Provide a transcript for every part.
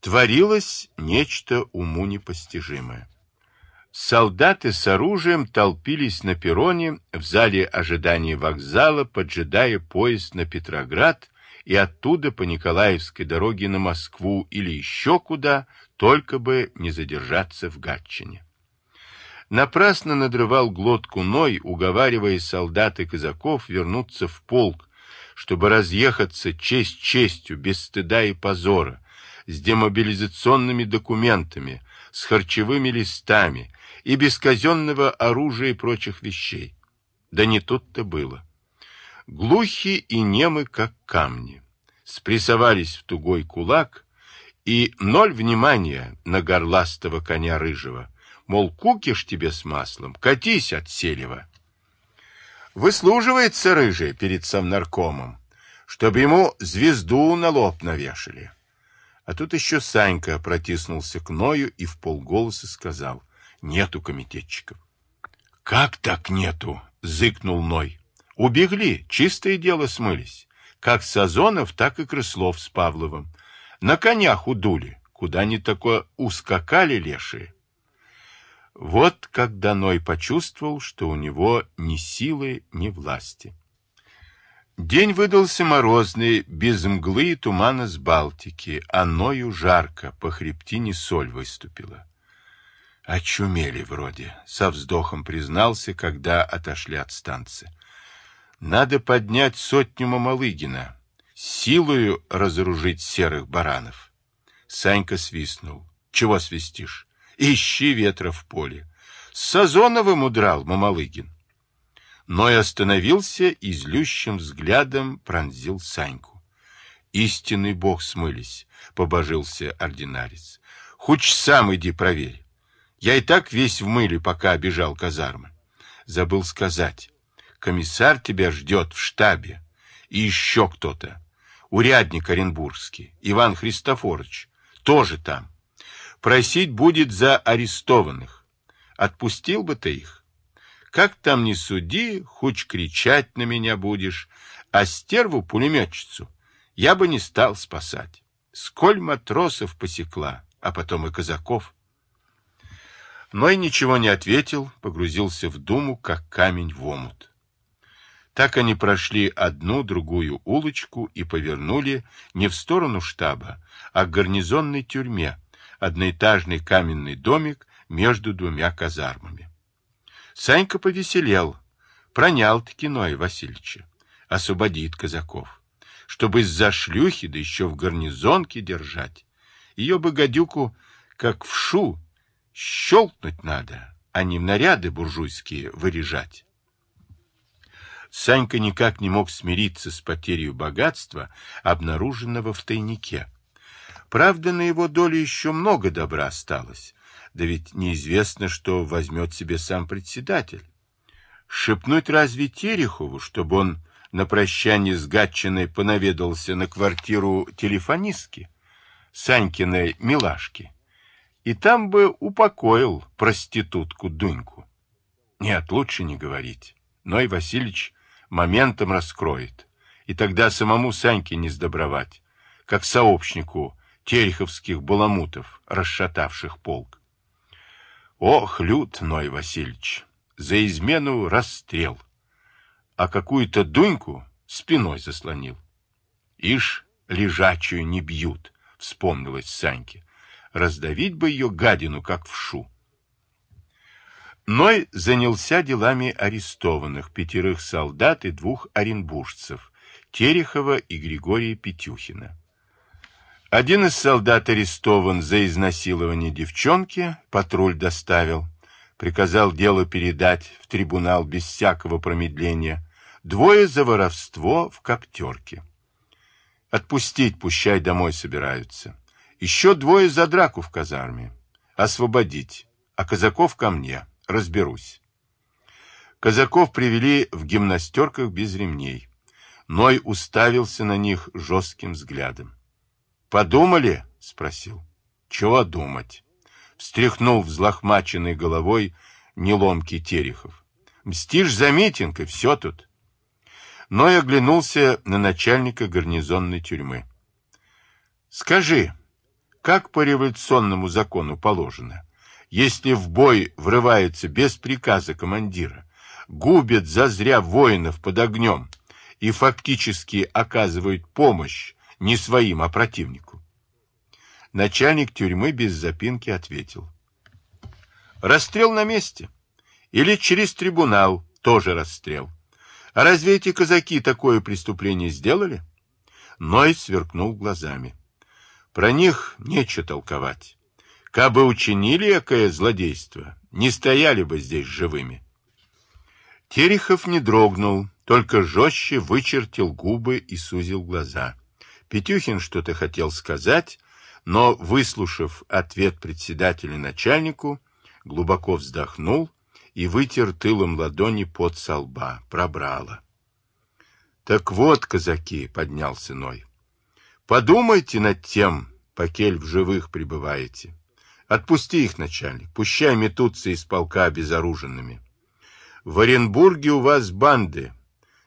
Творилось нечто уму непостижимое. Солдаты с оружием толпились на перроне в зале ожидания вокзала, поджидая поезд на Петроград и оттуда по Николаевской дороге на Москву или еще куда, только бы не задержаться в Гатчине. Напрасно надрывал глотку Ной, уговаривая солдат и казаков вернуться в полк, чтобы разъехаться честь честью, без стыда и позора, с демобилизационными документами, с харчевыми листами и без казенного оружия и прочих вещей. Да не тут-то было. Глухи и немы, как камни, спрессовались в тугой кулак, и ноль внимания на горластого коня рыжего — Мол, кукиш тебе с маслом, катись от селева. Выслуживается рыжий перед совнаркомом, чтобы ему звезду на лоб навешали. А тут еще Санька протиснулся к Ною и в полголоса сказал, нету комитетчиков. Как так нету? Зыкнул Ной. Убегли, чистое дело смылись. Как Сазонов, так и Крыслов с Павловым. На конях удули, куда не такое ускакали лешие. Вот когда Ной почувствовал, что у него ни силы, ни власти. День выдался морозный, без мглы и тумана с Балтики, а Ною жарко, по хребтине соль выступила. Очумели вроде, со вздохом признался, когда отошли от станции. Надо поднять сотню Мамалыгина, силою разоружить серых баранов. Санька свистнул. Чего свистишь? Ищи ветра в поле. С Сазоновым удрал Мамалыгин. Но и остановился и злющим взглядом пронзил Саньку. Истинный бог смылись, побожился ординарец. Хоть сам иди проверь. Я и так весь в мыле, пока обежал казармы. Забыл сказать. Комиссар тебя ждет в штабе. И еще кто-то. Урядник Оренбургский, Иван Христофорович, тоже там. Просить будет за арестованных. Отпустил бы ты их. Как там не суди, хоть кричать на меня будешь, а стерву-пулеметчицу я бы не стал спасать. Сколь матросов посекла, а потом и казаков. Но и ничего не ответил, погрузился в думу, как камень в омут. Так они прошли одну, другую улочку и повернули не в сторону штаба, а к гарнизонной тюрьме, одноэтажный каменный домик между двумя казармами. Санька повеселел, пронял-таки Ноя Васильевича, освободит казаков, чтобы из-за шлюхи, да еще в гарнизонке держать. Ее бы гадюку, как в шу, щелкнуть надо, а не в наряды буржуйские выряжать. Санька никак не мог смириться с потерей богатства, обнаруженного в тайнике. Правда, на его долю еще много добра осталось. Да ведь неизвестно, что возьмет себе сам председатель. Шепнуть разве Терехову, чтобы он на прощание с Гатчиной понаведался на квартиру телефонистки, Санькиной милашки, и там бы упокоил проститутку Дуньку. Нет, лучше не говорить. Ной Васильевич моментом раскроет, и тогда самому Саньке не сдобровать, как сообщнику тереховских баламутов, расшатавших полк. Ох, лют, Ной Васильевич, за измену расстрел, а какую-то Дуньку спиной заслонил. Ишь, лежачую не бьют, вспомнилось Саньке. Раздавить бы ее гадину, как в шу. Ной занялся делами арестованных, пятерых солдат и двух оренбуржцев, Терехова и Григория Петюхина. Один из солдат арестован за изнасилование девчонки, патруль доставил, приказал дело передать в трибунал без всякого промедления, двое за воровство в коптерке. Отпустить, пущай домой собираются. Еще двое за драку в казарме. Освободить, а казаков ко мне, разберусь. Казаков привели в гимнастерках без ремней. Ной уставился на них жестким взглядом. «Подумали?» — спросил. «Чего думать?» — встряхнул взлохмаченной головой неломкий Терехов. «Мстишь за митинг, и все тут». Но и оглянулся на начальника гарнизонной тюрьмы. «Скажи, как по революционному закону положено. Если в бой врываются без приказа командира, губят зазря воинов под огнем и фактически оказывают помощь не своим, а противнику. Начальник тюрьмы без запинки ответил. Расстрел на месте. Или через трибунал тоже расстрел. А разве эти казаки такое преступление сделали? Ной сверкнул глазами. Про них нечего толковать. Кабы учинили якое злодейство, не стояли бы здесь живыми. Терехов не дрогнул, только жестче вычертил губы и сузил глаза. Петюхин что-то хотел сказать, но, выслушав ответ председателя начальнику, глубоко вздохнул и вытер тылом ладони под со лба. Пробрало. Так вот, казаки, поднялся Ной. Подумайте над тем, покель в живых пребываете. Отпусти их, начальник, пущай метутся из полка безоруженными. В Оренбурге у вас банды.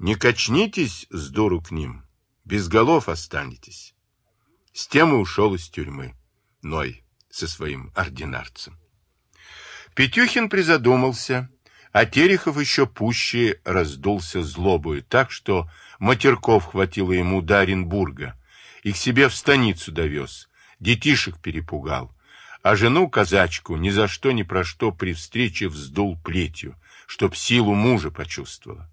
Не качнитесь с дуру к ним, без голов останетесь. С тем и ушел из тюрьмы. Ной со своим ординарцем. Петюхин призадумался, а Терехов еще пуще раздулся злобою, так что матерков хватило ему до Оренбурга, и к себе в станицу довез, детишек перепугал, а жену казачку ни за что ни про что при встрече вздул плетью, чтоб силу мужа почувствовала.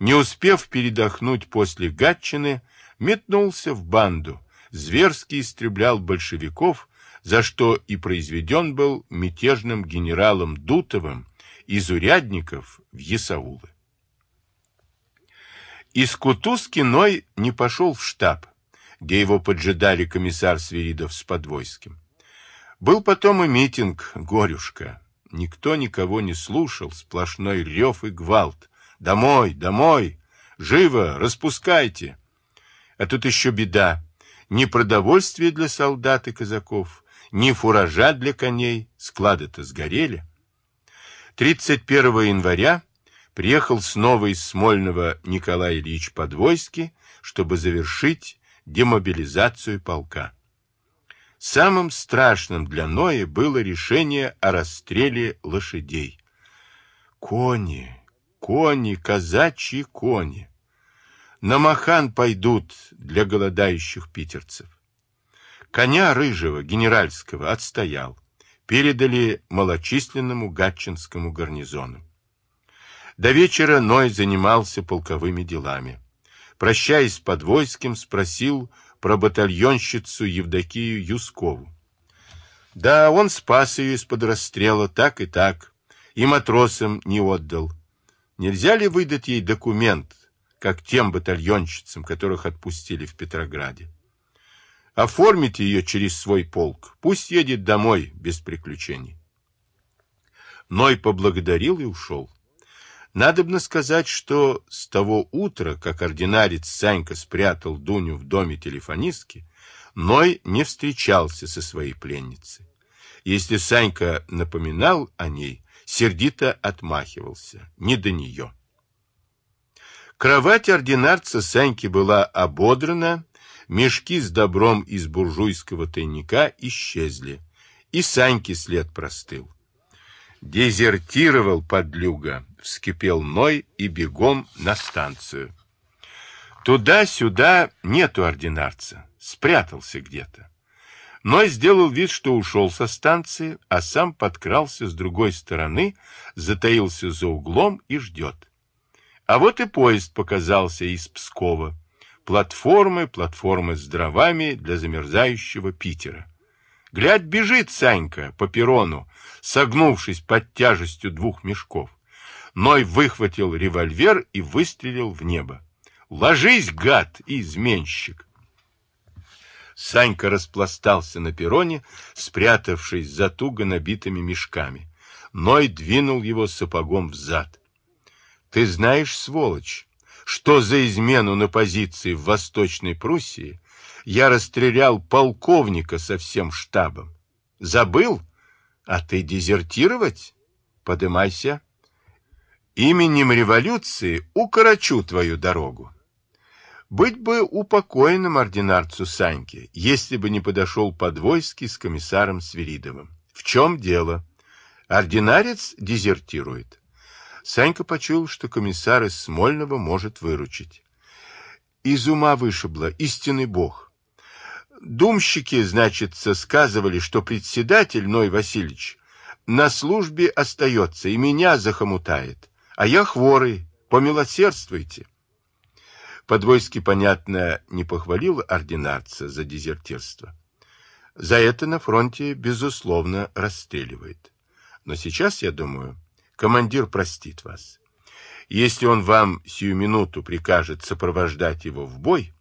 Не успев передохнуть после Гатчины, метнулся в банду, зверски истреблял большевиков, за что и произведен был мятежным генералом Дутовым из урядников в Есаулы. Из Кутузки Ной не пошел в штаб, где его поджидали комиссар Свиридов с Подвойским. Был потом и митинг «Горюшка». Никто никого не слушал, сплошной рев и гвалт. «Домой, домой! Живо, распускайте!» А тут еще беда. Ни продовольствия для солдат и казаков, ни фуража для коней, склады-то сгорели. 31 января приехал снова из Смольного Николай Ильич Подвойский, чтобы завершить демобилизацию полка. Самым страшным для Ноя было решение о расстреле лошадей. Кони, кони, казачьи кони. На махан пойдут для голодающих питерцев. Коня рыжего, генеральского, отстоял. Передали малочисленному гатчинскому гарнизону. До вечера Ной занимался полковыми делами. Прощаясь с подвойским, спросил про батальонщицу Евдокию Юскову. Да, он спас ее из-под расстрела, так и так, и матросам не отдал. Нельзя ли выдать ей документ, как тем батальонщицам, которых отпустили в Петрограде? Оформите ее через свой полк. Пусть едет домой без приключений. Ной поблагодарил и ушел. Надобно сказать, что с того утра, как ординарец Санька спрятал Дуню в доме телефонистки, Ной не встречался со своей пленницей. Если Санька напоминал о ней, сердито отмахивался. Не до нее. Кровать ординарца Саньки была ободрана Мешки с добром из буржуйского тайника исчезли, и Саньки след простыл. Дезертировал подлюга, вскипел Ной и бегом на станцию. Туда-сюда нету ординарца, спрятался где-то. Ной сделал вид, что ушел со станции, а сам подкрался с другой стороны, затаился за углом и ждет. А вот и поезд показался из Пскова платформы, платформы с дровами для замерзающего Питера. Глядь, бежит Санька по перрону, согнувшись под тяжестью двух мешков. Ной выхватил револьвер и выстрелил в небо. «Ложись, гад изменщик!» Санька распластался на перроне, спрятавшись за туго набитыми мешками. Ной двинул его сапогом в зад. «Ты знаешь, сволочь, что за измену на позиции в Восточной Пруссии я расстрелял полковника со всем штабом. Забыл? А ты дезертировать? Подымайся. Именем революции укорочу твою дорогу. Быть бы упокоенным ординарцу Саньке, если бы не подошел Подвойский с комиссаром Свиридовым. В чем дело? Ординарец дезертирует. Санька почуял, что комиссар из Смольного может выручить. Из ума вышибло, истинный бог. Думщики, значит, сказывали, что председатель Ной Васильевич на службе остается и меня захомутает, а я хворый, помилосердствуйте. Подвойский, понятно, не похвалил ординарца за дезертирство. За это на фронте, безусловно, расстреливает. Но сейчас, я думаю, командир простит вас. Если он вам сию минуту прикажет сопровождать его в бой,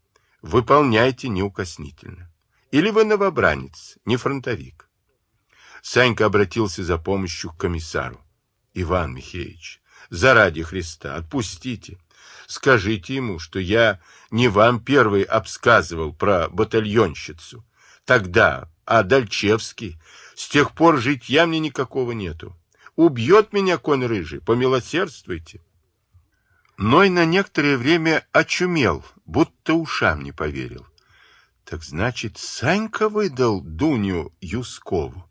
выполняйте неукоснительно. Или вы новобранец, не фронтовик. Санька обратился за помощью к комиссару. Иван Михеевич, заради Христа, отпустите. Скажите ему, что я не вам первый обсказывал про батальонщицу. Тогда, а Дальчевский, с тех пор житья мне никакого нету. Убьет меня конь рыжий, помилосердствуйте. Ной на некоторое время очумел, будто ушам не поверил. Так значит, Санька выдал Дуню Юскову.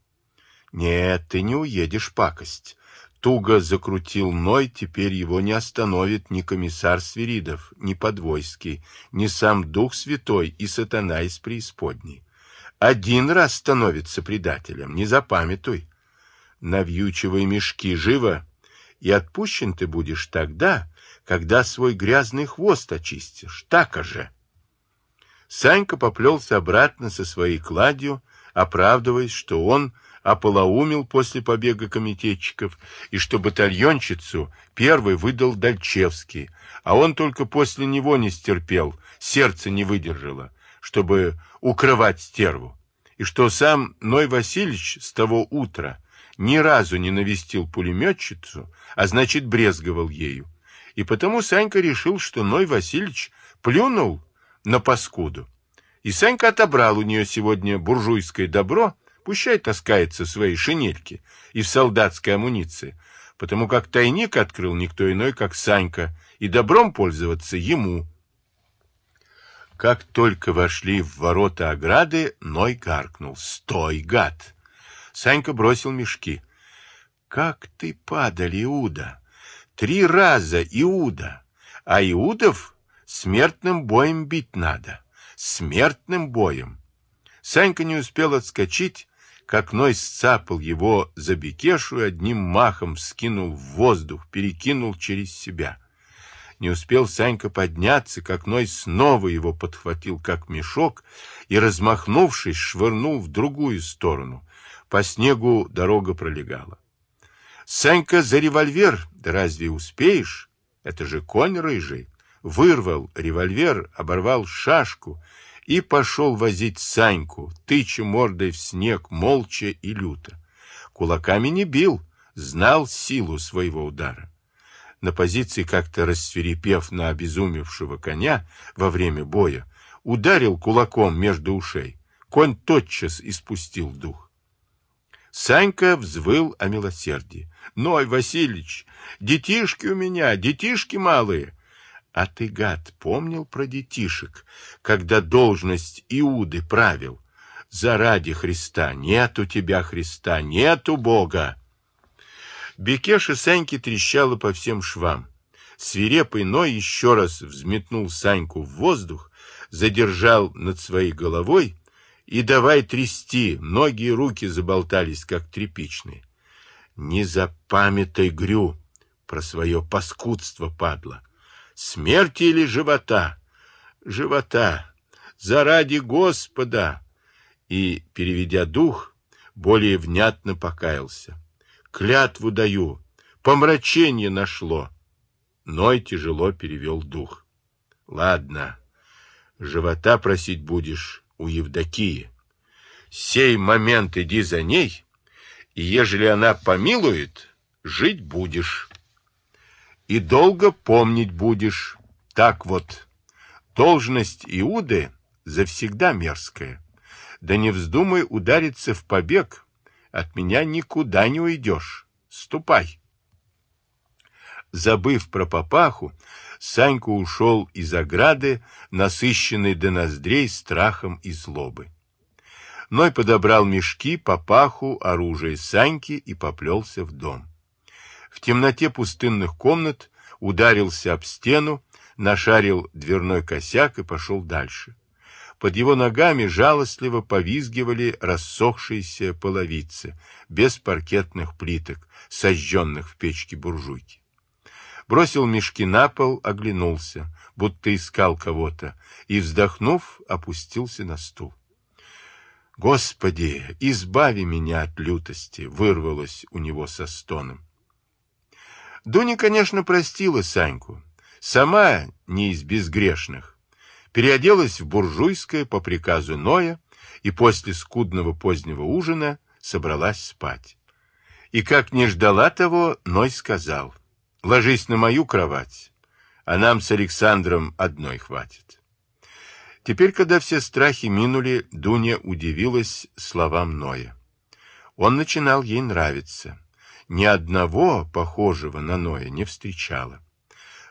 Нет, ты не уедешь, пакость. Туго закрутил Ной, теперь его не остановит ни комиссар Свиридов, ни Подвойский, ни сам Дух Святой и сатана из преисподней. Один раз становится предателем, не запамятуй. Навьючивай мешки живо, и отпущен ты будешь тогда, когда свой грязный хвост очистишь, так же. Санька поплелся обратно со своей кладью, оправдываясь, что он ополоумил после побега комитетчиков, и что батальонщицу первый выдал Дальчевский, а он только после него не стерпел, сердце не выдержало, чтобы укрывать стерву, и что сам Ной Васильевич с того утра ни разу не навестил пулеметчицу, а значит брезговал ею, и потому Санька решил, что Ной Васильевич плюнул на паскуду. И Санька отобрал у нее сегодня буржуйское добро, Пущай таскается в своей шинельке и в солдатской амуниции, потому как тайник открыл никто иной, как Санька, и добром пользоваться ему. Как только вошли в ворота ограды, Ной гаркнул. «Стой, гад!» Санька бросил мешки. «Как ты падал, Иуда! Три раза Иуда! А Иудов смертным боем бить надо! Смертным боем!» Санька не успел отскочить, как Ной сцапал его за бекешу и одним махом скинул в воздух, перекинул через себя. Не успел Санька подняться, как Ной снова его подхватил, как мешок, и, размахнувшись, швырнул в другую сторону. По снегу дорога пролегала. Санька за револьвер, да разве успеешь? Это же конь рыжий. Вырвал револьвер, оборвал шашку и пошел возить Саньку, тыча мордой в снег, молча и люто. Кулаками не бил, знал силу своего удара. На позиции, как-то рассверепев на обезумевшего коня во время боя, ударил кулаком между ушей. Конь тотчас испустил дух. Санька взвыл о милосердии. «Ной, Васильич, детишки у меня, детишки малые, а ты, гад, помнил про детишек, когда должность Иуды правил? Заради Христа, нет у тебя Христа, нет у Бога. Бекеша Саньки трещала по всем швам. Свирепый Ной еще раз взметнул Саньку в воздух, задержал над своей головой и давай трясти, ноги и руки заболтались, как тряпичные. Не запамятай, Грю, про свое паскудство, падла. Смерти или живота? Живота. Заради Господа. И, переведя дух, более внятно покаялся. Клятву даю. Помрачение нашло. Ной тяжело перевел дух. Ладно, живота просить будешь у Евдокии. Сей момент иди за ней, и ежели она помилует, жить будешь и долго помнить будешь. Так вот, должность Иуды завсегда мерзкая. Да не вздумай удариться в побег, от меня никуда не уйдешь. Ступай. Забыв про папаху, Санька ушел из ограды, насыщенный до ноздрей страхом и злобой. Ной подобрал мешки, папаху, оружие Саньки и поплелся в дом. В темноте пустынных комнат ударился об стену, нашарил дверной косяк и пошел дальше. Под его ногами жалостливо повизгивали рассохшиеся половицы, без паркетных плиток, сожженных в печке буржуйки. Бросил мешки на пол, оглянулся, будто искал кого-то, и, вздохнув, опустился на стул. «Господи, избави меня от лютости!» — вырвалось у него со стоном. Дуня, конечно, простила Саньку. Сама не из безгрешных. Переоделась в буржуйское по приказу Ноя и после скудного позднего ужина собралась спать. И как не ждала того, Ной сказал, «Ложись на мою кровать, а нам с Александром одной хватит». Теперь, когда все страхи минули, Дуня удивилась словам Ноя. Он начинал ей нравиться. Ни одного похожего на Ноя не встречала.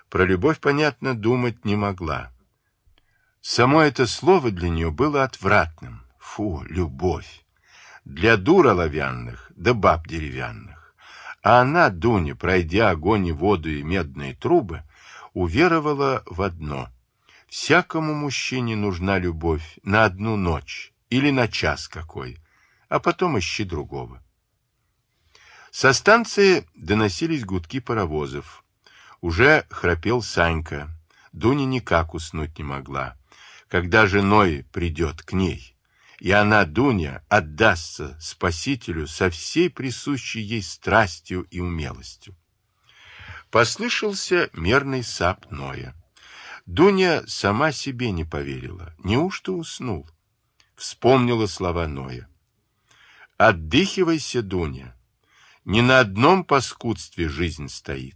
Про любовь, понятно, думать не могла. Само это слово для нее было отвратным. Фу, любовь. Для дур оловянных, да баб деревянных. А она, Дуня, пройдя огонь и воду и медные трубы, уверовала в одно — Всякому мужчине нужна любовь на одну ночь или на час какой, а потом ищи другого. Со станции доносились гудки паровозов. Уже храпел Санька. Дуня никак уснуть не могла. Когда женой придет к ней, и она, Дуня, отдастся спасителю со всей присущей ей страстью и умелостью. Послышался мерный сап Ноя. Дуня сама себе не поверила. Неужто уснул? Вспомнила слова Ноя. Отдыхивайся, Дуня. Не на одном паскудстве жизнь стоит.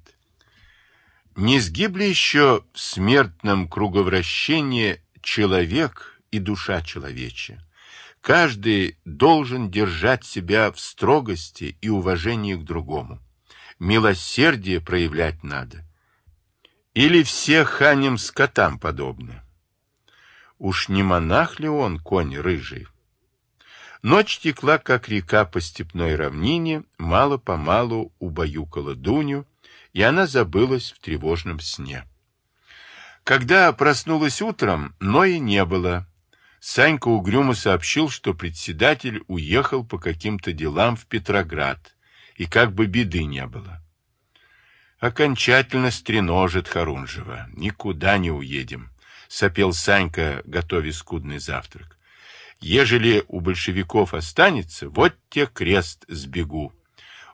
Не сгибли еще в смертном круговращении человек и душа человечья. Каждый должен держать себя в строгости и уважении к другому. Милосердие проявлять надо или все ханим скотам подобны? Уж не монах ли он, конь рыжий? Ночь текла, как река по степной равнине, мало-помалу убаюкала Дуню, и она забылась в тревожном сне. Когда проснулась утром, Нои не было. Санька угрюмо сообщил, что председатель уехал по каким-то делам в Петроград, и как бы беды не было. Окончательно стреножит Харунжева. Никуда не уедем, — сопел Санька, готовя скудный завтрак. Ежели у большевиков останется, вот те крест сбегу.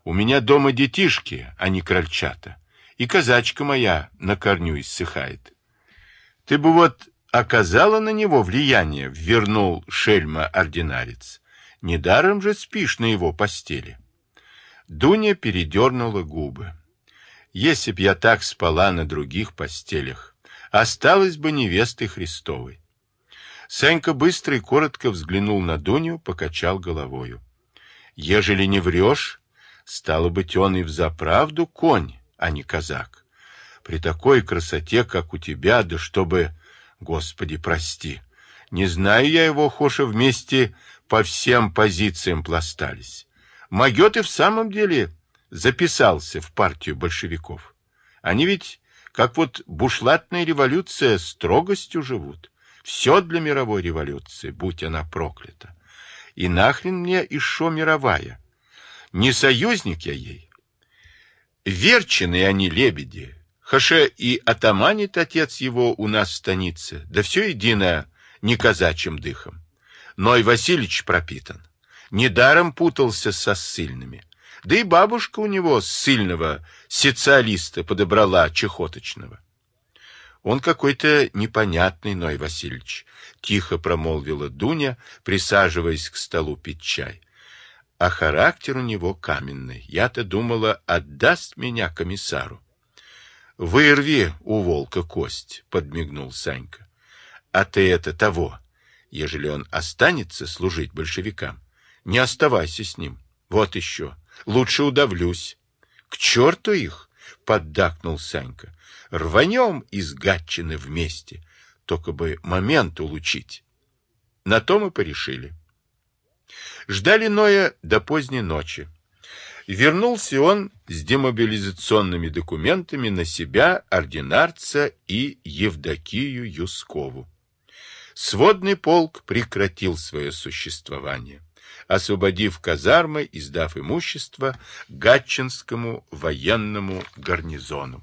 У меня дома детишки, а не крольчата, и казачка моя на корню иссыхает. Ты бы вот оказала на него влияние, — вернул шельма-ординарец. Недаром же спишь на его постели. Дуня передернула губы. Если б я так спала на других постелях, осталась бы невестой Христовой. Санька быстро и коротко взглянул на Дуню, покачал головою. Ежели не врешь, стало быть, он и взаправду конь, а не казак. При такой красоте, как у тебя, да чтобы... Господи, прости, не знаю я его, Хоша, вместе по всем позициям пластались. Могет и в самом деле записался в партию большевиков. Они ведь, как вот бушлатная революция, строгостью живут. Все для мировой революции, будь она проклята. И нахрен мне еще мировая? Не союзник я ей. Верченые они лебеди. Хаше и атаманит отец его у нас в станице, да все единое не казачьим дыхом. Но и Васильевич пропитан. Недаром путался со ссыльными. Да и бабушка у него сильного социалиста подобрала чехоточного. Он какой-то непонятный, Ной Васильевич, тихо промолвила Дуня, присаживаясь к столу пить чай. А характер у него каменный. Я-то думала, отдаст меня комиссару. Вырви у волка кость, подмигнул Санька. А ты это того, ежели он останется служить большевикам, не оставайся с ним. Вот еще. Лучше удавлюсь. К черту их! Поддакнул Санька. Рванем из Гатчины вместе, только бы момент улучить. На то мы порешили. Ждали Ноя до поздней ночи. Вернулся он с демобилизационными документами на себя, ординарца и Евдокию Юскову. Сводный полк прекратил свое существование, освободив казармы и сдав имущество Гатчинскому военному гарнизону.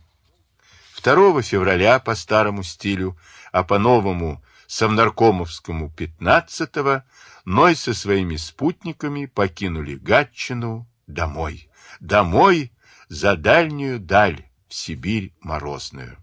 2 февраля по старому стилю, а по новому Совнаркомовскому 15-го Ной со своими спутниками покинули Гатчину домой. Домой за дальнюю даль в Сибирь морозную.